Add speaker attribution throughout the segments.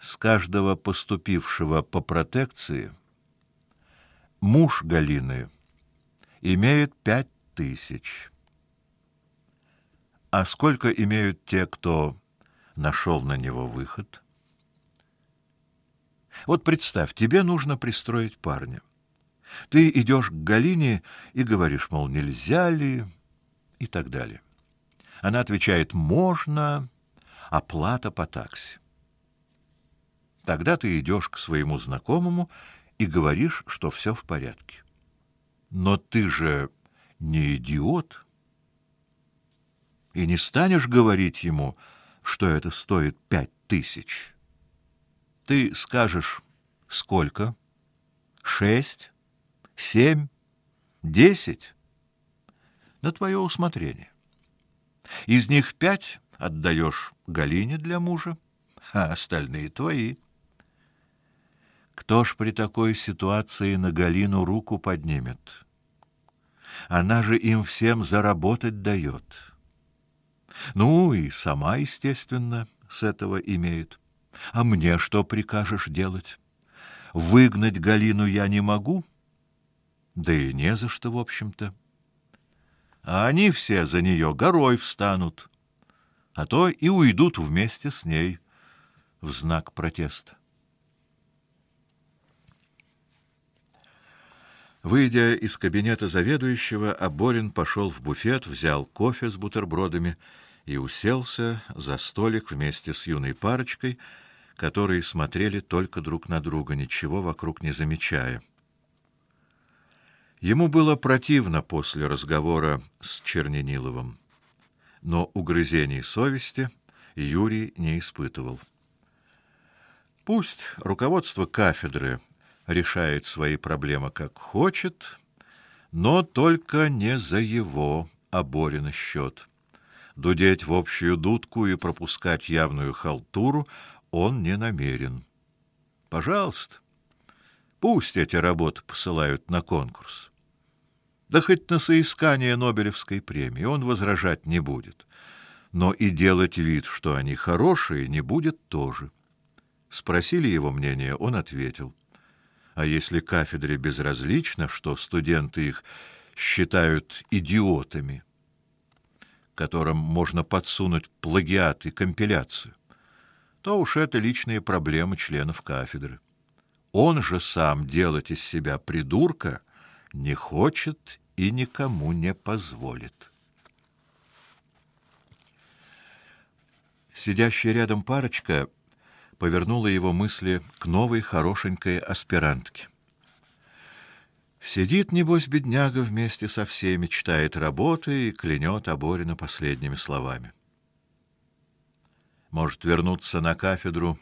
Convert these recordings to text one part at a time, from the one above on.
Speaker 1: С каждого поступившего по протекции муж Галины имеет пять тысяч. А сколько имеют те, кто нашел на него выход? Вот представь, тебе нужно пристроить парня. Ты идешь к Галине и говоришь, мол, нельзя ли, и так далее. Она отвечает: "Можно, оплата по такси". Тогда ты идешь к своему знакомому и говоришь, что все в порядке. Но ты же не идиот. И не станешь говорить ему, что это стоит пять тысяч. Ты скажешь, сколько? Шесть? Семь? Десять? На твое усмотрение. Из них пять отдаешь Галине для мужа, а остальные твои. Кто ж при такой ситуации на Галину руку поднимет? Она же им всем заработать дает. Ну и сама, естественно, с этого имеет. А мне что прикажешь делать? Выгнать Галину я не могу, да и не за что, в общем-то. А они все за нее горой встанут, а то и уйдут вместе с ней в знак протеста. Выйдя из кабинета заведующего, Аборин пошел в буфет, взял кофе с бутербродами и уселся за столик вместе с юной парочкой, которые смотрели только друг на друга, ничего вокруг не замечая. Ему было противно после разговора с Чернениловым, но угрызений совести Юрий не испытывал. Пусть руководство кафедры решает свои проблемы как хочет, но только не за его оборенный счет. Дудеть в общую дудку и пропускать явную халтуру он не намерен. Пожалуйста, пусть эти работы посылают на конкурс. Да хоть на соискание Нобелевской премии он возражать не будет. Но и делать вид, что они хорошие, не будет тоже. Спросили его мнение, он ответил: а если кафедре безразлично, что студенты их считают идиотами, которым можно подсунуть плагиат и компиляцию, то уж это личные проблемы членов кафедры. Он же сам делать из себя придурка не хочет и никому не позволит. Сидящая рядом парочка повернула его мысли к новой хорошенькой аспирантке. Сидит небось бедняга вместе со всеми, читает работы и клянет Оборина последними словами. Может вернуться на кафедру,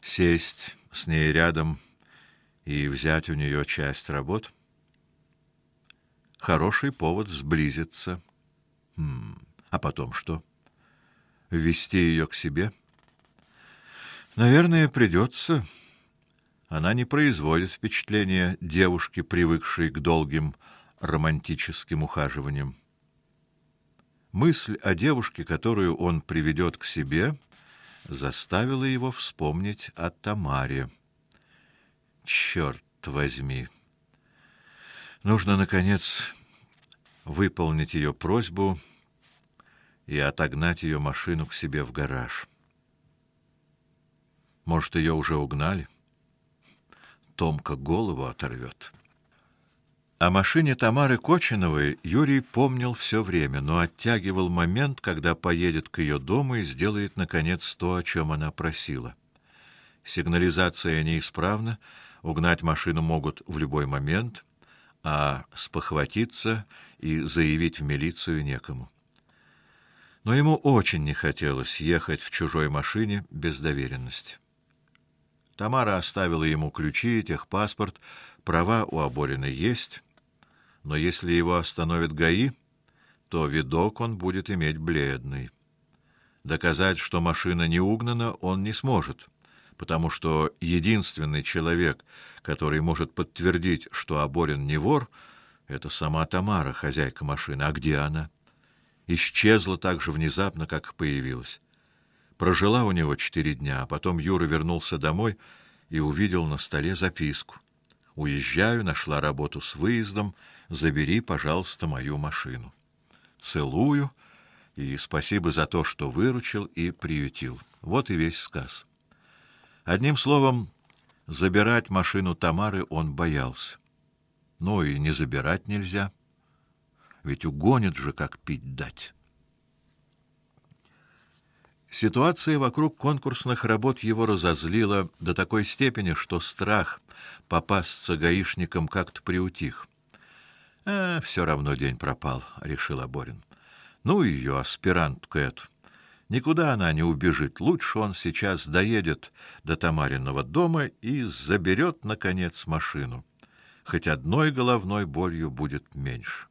Speaker 1: сесть с ней рядом и взять у нее часть работ. Хороший повод сблизиться. Хм, а потом что? Ввести ее к себе? Наверное, придется. Она не производит впечатления девушки, привыкшей к долгим романтическим ухаживаниям. Мысль о девушке, которую он приведет к себе, заставила его вспомнить о Тамаре. Черт возьми. Нужно наконец выполнить ее просьбу и отогнать ее машину к себе в гараж. Может, ее уже угнали? Томка голову оторвет. О машине Тамары Кочиновой Юрий помнил все время, но оттягивал момент, когда поедет к ее дому и сделает наконец то, о чем она просила. Сигнализация неисправна, угнать машину могут в любой момент, а спохватиться и заявить в милицию некому. Но ему очень не хотелось ехать в чужой машине без доверенности. Тамара оставила ему ключи техпаспорт, права у Оборина есть, но если его остановят ГАИ, то видок он будет иметь бледный. Доказать, что машина не угнана, он не сможет, потому что единственный человек, который может подтвердить, что Оборин не вор, это сама Тамара, хозяйка машины. А где она? Исчезла так же внезапно, как появилась. Прожила у него четыре дня, а потом Юра вернулся домой и увидел на столе записку. Уезжаю, нашла работу с выездом, забери, пожалуйста, мою машину. Целую и спасибо за то, что выручил и приютил. Вот и весь сказ. Одним словом, забирать машину Тамары он боялся. Ну и не забирать нельзя. Ведь угонит же, как пить дать. Ситуация вокруг конкурсных работ его разозлила до такой степени, что страх попасться гаишникам как-то приутих. А все равно день пропал, решил Аборин. Ну ее аспирантку эту. Никуда она не убежит. Лучше он сейчас доедет до Тамариного дома и заберет наконец машину. Хоть одной головной болью будет меньше.